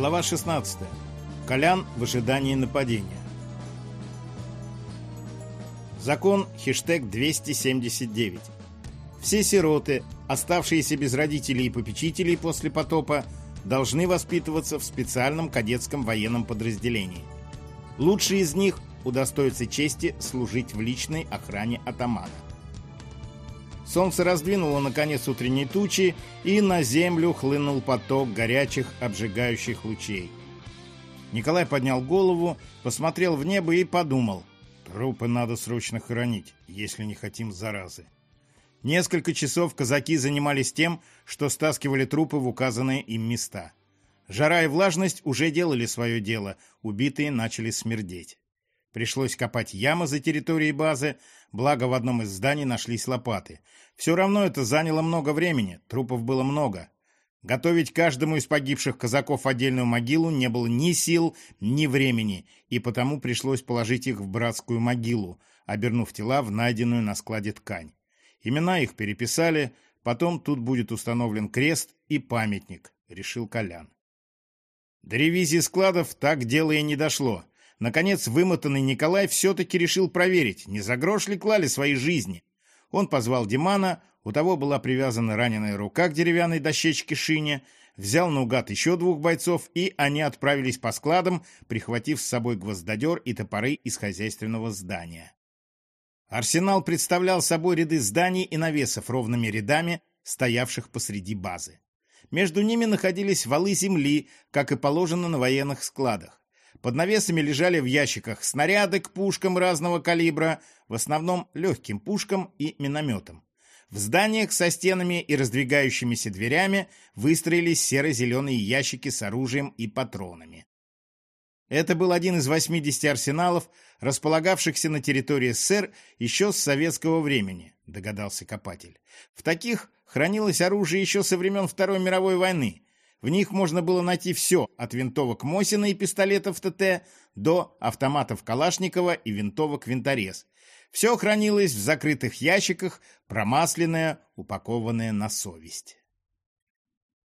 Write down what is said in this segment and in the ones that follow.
Глава 16. Колян в ожидании нападения. Закон хештег 279. Все сироты, оставшиеся без родителей и попечителей после потопа, должны воспитываться в специальном кадетском военном подразделении. Лучшие из них удостоятся чести служить в личной охране атамана. Солнце раздвинуло наконец утренние тучи, и на землю хлынул поток горячих, обжигающих лучей. Николай поднял голову, посмотрел в небо и подумал. Трупы надо срочно хоронить, если не хотим заразы. Несколько часов казаки занимались тем, что стаскивали трупы в указанные им места. Жара и влажность уже делали свое дело, убитые начали смердеть. Пришлось копать ямы за территорией базы, благо в одном из зданий нашлись лопаты. Все равно это заняло много времени, трупов было много. Готовить каждому из погибших казаков отдельную могилу не было ни сил, ни времени, и потому пришлось положить их в братскую могилу, обернув тела в найденную на складе ткань. Имена их переписали, потом тут будет установлен крест и памятник, решил Колян. До ревизии складов так дело и не дошло. Наконец, вымотанный Николай все-таки решил проверить, не за грош ли клали свои жизни. Он позвал Димана, у того была привязана раненая рука к деревянной дощечке шине, взял наугад еще двух бойцов, и они отправились по складам, прихватив с собой гвоздодер и топоры из хозяйственного здания. Арсенал представлял собой ряды зданий и навесов ровными рядами, стоявших посреди базы. Между ними находились валы земли, как и положено на военных складах. Под навесами лежали в ящиках снаряды к пушкам разного калибра, в основном легким пушкам и минометам. В зданиях со стенами и раздвигающимися дверями выстроились серо-зеленые ящики с оружием и патронами. Это был один из 80 арсеналов, располагавшихся на территории СССР еще с советского времени, догадался копатель. В таких хранилось оружие еще со времен Второй мировой войны, в них можно было найти все, от винтовок Мосина и пистолетов ТТ до автоматов Калашникова и винтовок Винторез. Все хранилось в закрытых ящиках, промасленное, упакованное на совесть.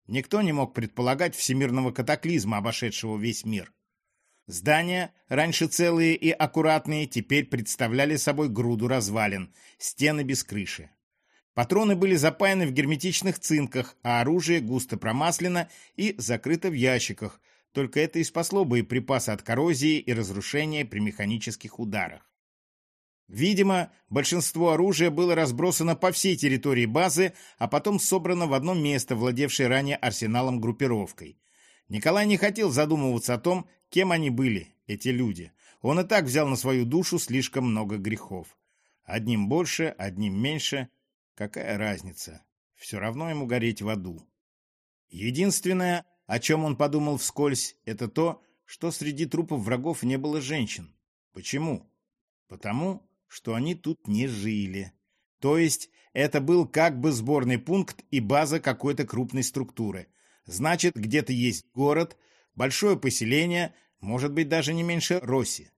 Никто не мог предполагать всемирного катаклизма, обошедшего весь мир. Здания, раньше целые и аккуратные, теперь представляли собой груду развалин, стены без крыши. Патроны были запаяны в герметичных цинках, а оружие густо промаслено и закрыто в ящиках. Только это и спасло боеприпасы от коррозии и разрушения при механических ударах. Видимо, большинство оружия было разбросано по всей территории базы, а потом собрано в одно место, владевшее ранее арсеналом группировкой. Николай не хотел задумываться о том, кем они были, эти люди. Он и так взял на свою душу слишком много грехов. Одним больше, одним меньше – Какая разница? Все равно ему гореть в аду. Единственное, о чем он подумал вскользь, это то, что среди трупов врагов не было женщин. Почему? Потому, что они тут не жили. То есть это был как бы сборный пункт и база какой-то крупной структуры. Значит, где-то есть город, большое поселение, может быть, даже не меньше Росси.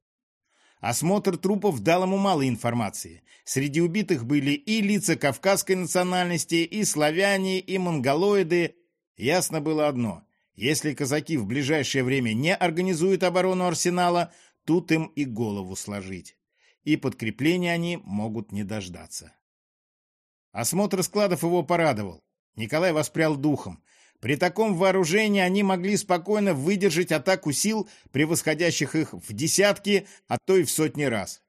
Осмотр трупов дал ему мало информации. Среди убитых были и лица кавказской национальности, и славяне, и монголоиды. Ясно было одно. Если казаки в ближайшее время не организуют оборону арсенала, тут им и голову сложить. И подкрепления они могут не дождаться. Осмотр складов его порадовал. Николай воспрял духом. При таком вооружении они могли спокойно выдержать атаку сил, превосходящих их в десятки, а то и в сотни раз.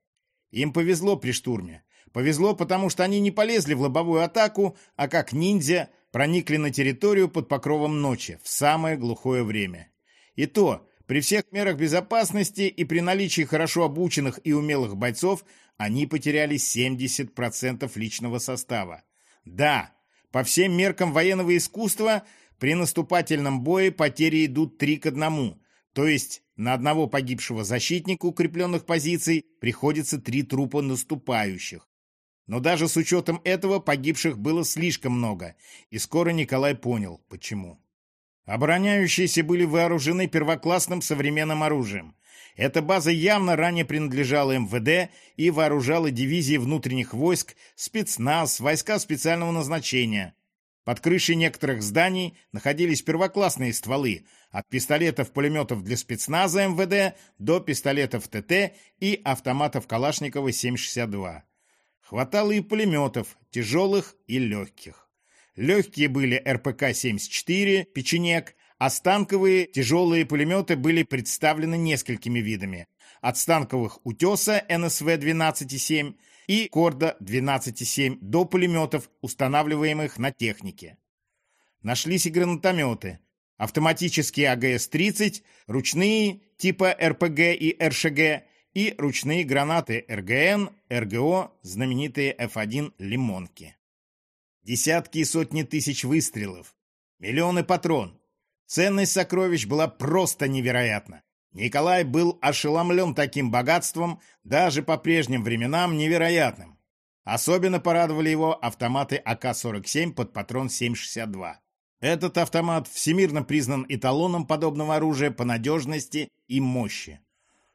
Им повезло при штурме. Повезло, потому что они не полезли в лобовую атаку, а как ниндзя проникли на территорию под покровом ночи в самое глухое время. И то, при всех мерах безопасности и при наличии хорошо обученных и умелых бойцов, они потеряли 70% личного состава. Да, по всем меркам военного искусства – при наступательном бое потери идут три к одному, то есть на одного погибшего защитника укрепленных позиций приходится три трупа наступающих. Но даже с учетом этого погибших было слишком много, и скоро Николай понял, почему. Обороняющиеся были вооружены первоклассным современным оружием. Эта база явно ранее принадлежала МВД и вооружала дивизии внутренних войск, спецназ, войска специального назначения. Под крышей некоторых зданий находились первоклассные стволы, от пистолетов-пулеметов для спецназа МВД до пистолетов ТТ и автоматов Калашникова 7,62. Хватало и пулеметов, тяжелых и легких. Легкие были РПК-74, печенек, а станковые тяжелые пулеметы были представлены несколькими видами. От станковых «Утеса» НСВ-12,7 и «Корда» 12,7 до пулеметов, устанавливаемых на технике. Нашлись и гранатометы, автоматические АГС-30, ручные типа РПГ и РШГ и ручные гранаты РГН, РГО, знаменитые F1 «Лимонки». Десятки и сотни тысяч выстрелов, миллионы патрон. Ценность сокровищ была просто невероятна. Николай был ошеломлен таким богатством, даже по прежним временам невероятным. Особенно порадовали его автоматы АК-47 под патрон 7,62. Этот автомат всемирно признан эталоном подобного оружия по надежности и мощи.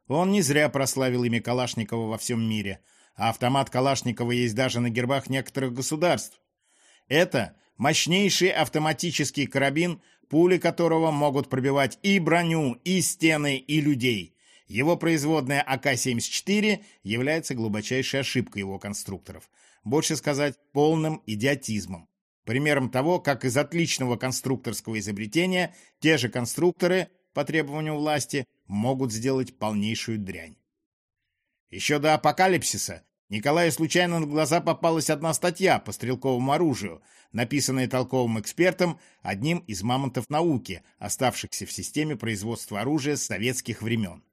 Он не зря прославил имя Калашникова во всем мире, а автомат Калашникова есть даже на гербах некоторых государств. Это мощнейший автоматический карабин, пули которого могут пробивать и броню, и стены, и людей. Его производная АК-74 является глубочайшей ошибкой его конструкторов. Больше сказать, полным идиотизмом. Примером того, как из отличного конструкторского изобретения те же конструкторы, по требованию власти, могут сделать полнейшую дрянь. Еще до апокалипсиса Николаю случайно на глаза попалась одна статья по стрелковому оружию, написанная толковым экспертом, одним из мамонтов науки, оставшихся в системе производства оружия с советских времен.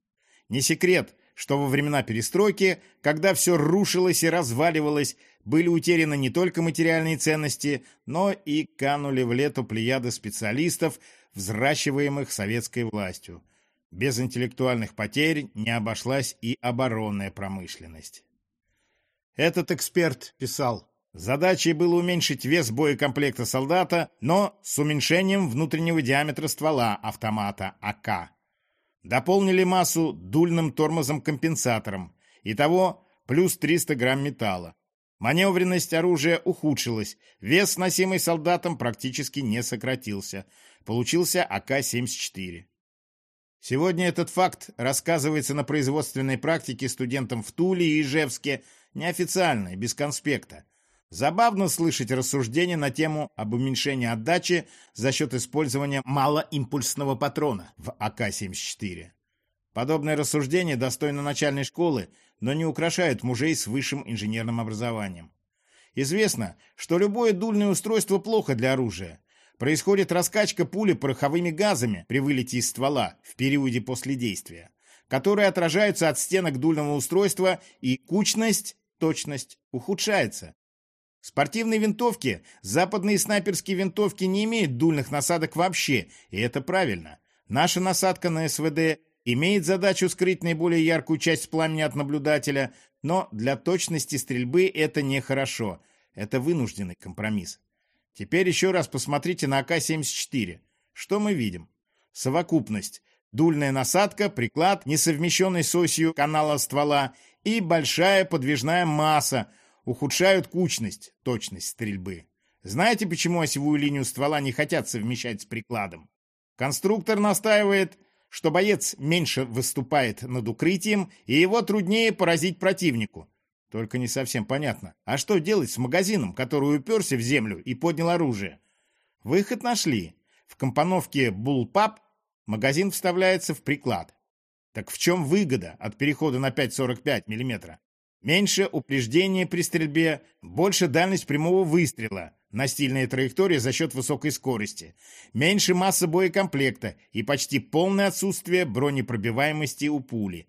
Не секрет, что во времена перестройки, когда все рушилось и разваливалось, были утеряны не только материальные ценности, но и канули в лету плеяды специалистов, взращиваемых советской властью. Без интеллектуальных потерь не обошлась и оборонная промышленность. Этот эксперт писал, задачей было уменьшить вес боекомплекта солдата, но с уменьшением внутреннего диаметра ствола автомата АК. Дополнили массу дульным тормозом-компенсатором. Итого плюс 300 грамм металла. Маневренность оружия ухудшилась, вес, сносимый солдатом, практически не сократился. Получился АК-74. Сегодня этот факт рассказывается на производственной практике студентам в Туле и Ижевске неофициально и без конспекта. Забавно слышать рассуждения на тему об уменьшении отдачи за счет использования малоимпульсного патрона в АК-74. Подобное рассуждение достойно начальной школы, но не украшает мужей с высшим инженерным образованием. Известно, что любое дульное устройство плохо для оружия. Происходит раскачка пули пороховыми газами при вылете из ствола в периоде после действия, которые отражаются от стенок дульного устройства, и кучность точность ухудшается. Спортивные винтовки, западные снайперские винтовки не имеют дульных насадок вообще, и это правильно. Наша насадка на СВД имеет задачу скрыть наиболее яркую часть пламени от наблюдателя, но для точности стрельбы это нехорошо. Это вынужденный компромисс. Теперь еще раз посмотрите на АК-74. Что мы видим? Совокупность. Дульная насадка, приклад, несовмещенный с осью канала ствола и большая подвижная масса ухудшают кучность, точность стрельбы. Знаете, почему осевую линию ствола не хотят совмещать с прикладом? Конструктор настаивает, что боец меньше выступает над укрытием, и его труднее поразить противнику. Только не совсем понятно. А что делать с магазином, который уперся в землю и поднял оружие? Выход нашли. В компоновке Bullpup магазин вставляется в приклад. Так в чем выгода от перехода на 5,45 мм? Меньше упреждения при стрельбе, больше дальность прямого выстрела, настильная траектория за счет высокой скорости, меньше масса боекомплекта и почти полное отсутствие бронепробиваемости у пули.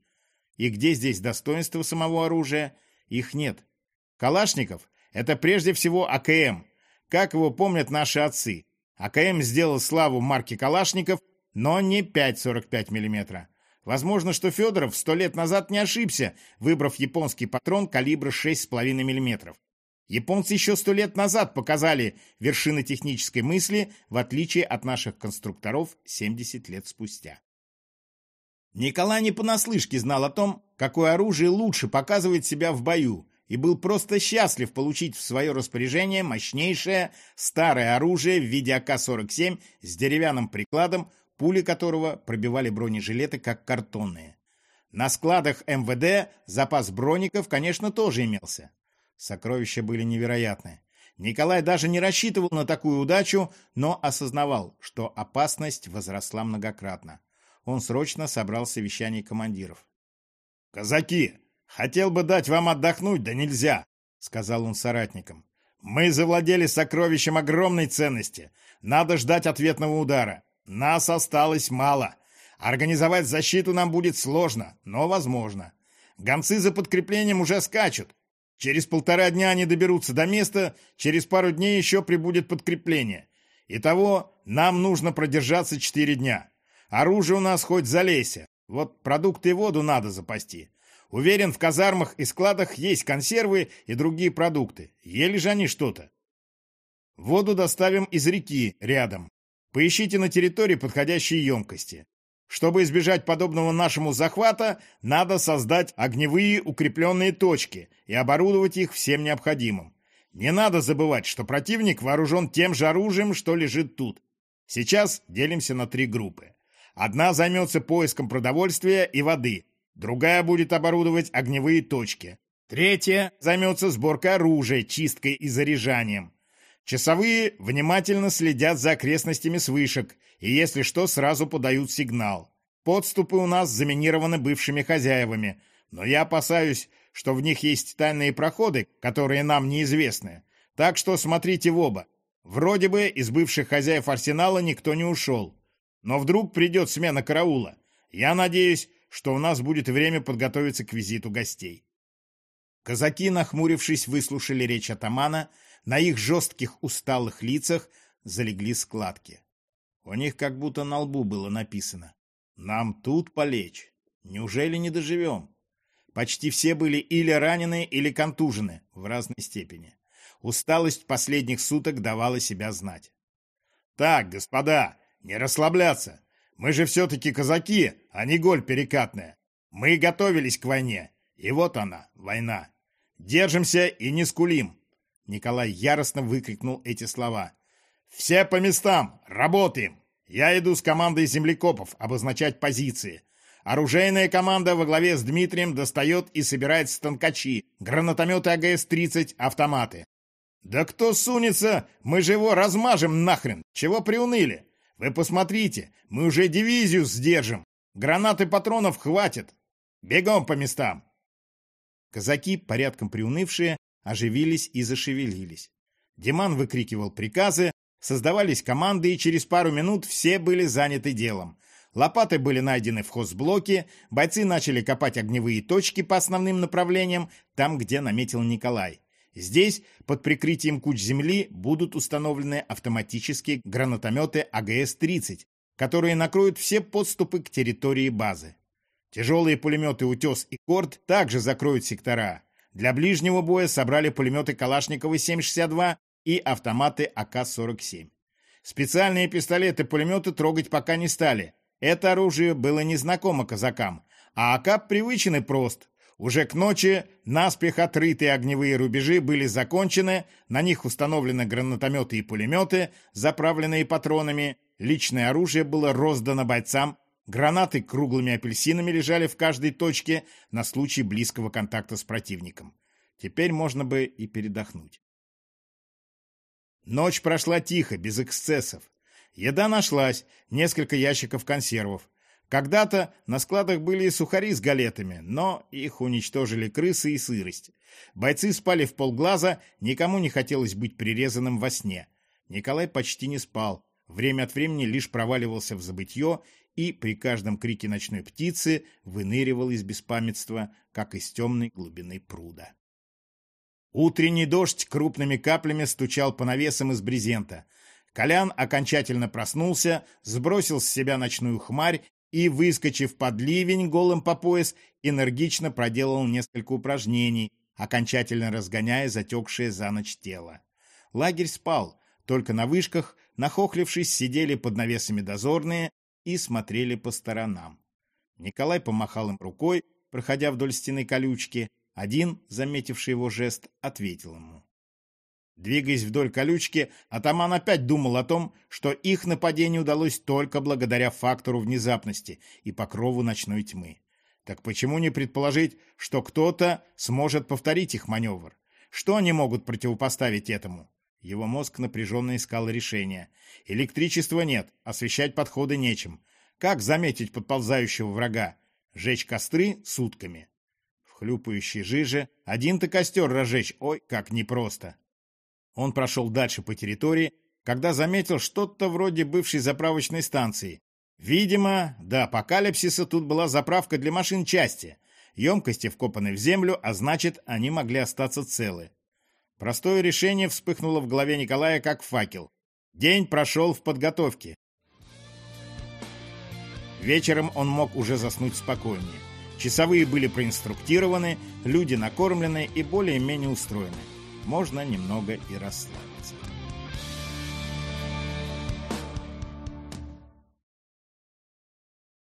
И где здесь достоинство самого оружия? Их нет. Калашников – это прежде всего АКМ, как его помнят наши отцы. АКМ сделал славу марки Калашников, но не 5,45 мм. Возможно, что Федоров сто лет назад не ошибся, выбрав японский патрон калибра 6,5 мм. Японцы еще сто лет назад показали вершины технической мысли, в отличие от наших конструкторов 70 лет спустя. Николай не понаслышке знал о том, какое оружие лучше показывает себя в бою, и был просто счастлив получить в свое распоряжение мощнейшее старое оружие в виде АК-47 с деревянным прикладом, пули которого пробивали бронежилеты как картонные. На складах МВД запас броников, конечно, тоже имелся. Сокровища были невероятны. Николай даже не рассчитывал на такую удачу, но осознавал, что опасность возросла многократно. Он срочно собрал совещание командиров. «Казаки, хотел бы дать вам отдохнуть, да нельзя», — сказал он соратникам. «Мы завладели сокровищем огромной ценности. Надо ждать ответного удара. Нас осталось мало. Организовать защиту нам будет сложно, но возможно. Гонцы за подкреплением уже скачут. Через полтора дня они доберутся до места, через пару дней еще прибудет подкрепление. Итого нам нужно продержаться четыре дня. Оружие у нас хоть залейся. Вот продукты и воду надо запасти. Уверен, в казармах и складах есть консервы и другие продукты. Ели же они что-то. Воду доставим из реки рядом. Поищите на территории подходящие емкости. Чтобы избежать подобного нашему захвата, надо создать огневые укрепленные точки и оборудовать их всем необходимым. Не надо забывать, что противник вооружен тем же оружием, что лежит тут. Сейчас делимся на три группы. Одна займется поиском продовольствия и воды, другая будет оборудовать огневые точки. Третья займется сборкой оружия, чисткой и заряжанием. Часовые внимательно следят за окрестностями с и, если что, сразу подают сигнал. Подступы у нас заминированы бывшими хозяевами, но я опасаюсь, что в них есть тайные проходы, которые нам неизвестны. Так что смотрите в оба. Вроде бы из бывших хозяев арсенала никто не ушел. Но вдруг придет смена караула. Я надеюсь, что у нас будет время подготовиться к визиту гостей. Казаки, нахмурившись, выслушали речь атамана — на их жестких усталых лицах залегли складки. У них как будто на лбу было написано «Нам тут полечь. Неужели не доживем?» Почти все были или ранены, или контужены в разной степени. Усталость последних суток давала себя знать. «Так, господа, не расслабляться. Мы же все-таки казаки, а не голь перекатная. Мы готовились к войне, и вот она, война. Держимся и не скулим. Николай яростно выкрикнул эти слова. «Все по местам! Работаем! Я иду с командой землекопов обозначать позиции. Оружейная команда во главе с Дмитрием достает и собирает станкачи, гранатометы АГС-30, автоматы. Да кто сунется, мы же его размажем нахрен! Чего приуныли? Вы посмотрите, мы уже дивизию сдержим. Гранаты патронов хватит. Бегом по местам!» Казаки, порядком приунывшие, оживились и зашевелились. Диман выкрикивал приказы, создавались команды, и через пару минут все были заняты делом. Лопаты были найдены в хозблоке, бойцы начали копать огневые точки по основным направлениям, там, где наметил Николай. Здесь, под прикрытием куч земли, будут установлены автоматические гранатометы АГС-30, которые накроют все подступы к территории базы. Тяжелые пулеметы «Утес» и «Корт» также закроют сектора. Для ближнего боя собрали пулеметы Калашникова 7,62 и автоматы АК-47. Специальные пистолеты-пулеметы трогать пока не стали. Это оружие было незнакомо казакам, а АК привычен и прост. Уже к ночи наспех отрытые огневые рубежи были закончены, на них установлены гранатометы и пулеметы, заправленные патронами, личное оружие было роздано бойцам Гранаты круглыми апельсинами лежали в каждой точке на случай близкого контакта с противником. Теперь можно бы и передохнуть. Ночь прошла тихо, без эксцессов. Еда нашлась, несколько ящиков консервов. Когда-то на складах были и сухари с галетами, но их уничтожили крысы и сырость. Бойцы спали в полглаза, никому не хотелось быть прирезанным во сне. Николай почти не спал, время от времени лишь проваливался в забытье и при каждом крике ночной птицы выныривал из беспамятства, как из темной глубины пруда. Утренний дождь крупными каплями стучал по навесам из брезента. Колян окончательно проснулся, сбросил с себя ночную хмарь и, выскочив под ливень голым по пояс, энергично проделал несколько упражнений, окончательно разгоняя затекшее за ночь тело. Лагерь спал, только на вышках, нахохлившись, сидели под навесами дозорные, и смотрели по сторонам. Николай помахал им рукой, проходя вдоль стены колючки. Один, заметивший его жест, ответил ему. Двигаясь вдоль колючки, атаман опять думал о том, что их нападение удалось только благодаря фактору внезапности и покрову ночной тьмы. Так почему не предположить, что кто-то сможет повторить их маневр? Что они могут противопоставить этому? Его мозг напряженно искал решения. Электричества нет, освещать подходы нечем. Как заметить подползающего врага? Жечь костры сутками. В хлюпающей жиже один-то костер разжечь, ой, как непросто. Он прошел дальше по территории, когда заметил что-то вроде бывшей заправочной станции. Видимо, до апокалипсиса тут была заправка для машин части. Емкости вкопаны в землю, а значит, они могли остаться целы. Простое решение вспыхнуло в голове Николая как факел. День прошел в подготовке. Вечером он мог уже заснуть спокойнее. Часовые были проинструктированы, люди накормлены и более-менее устроены можно немного и расслабиться.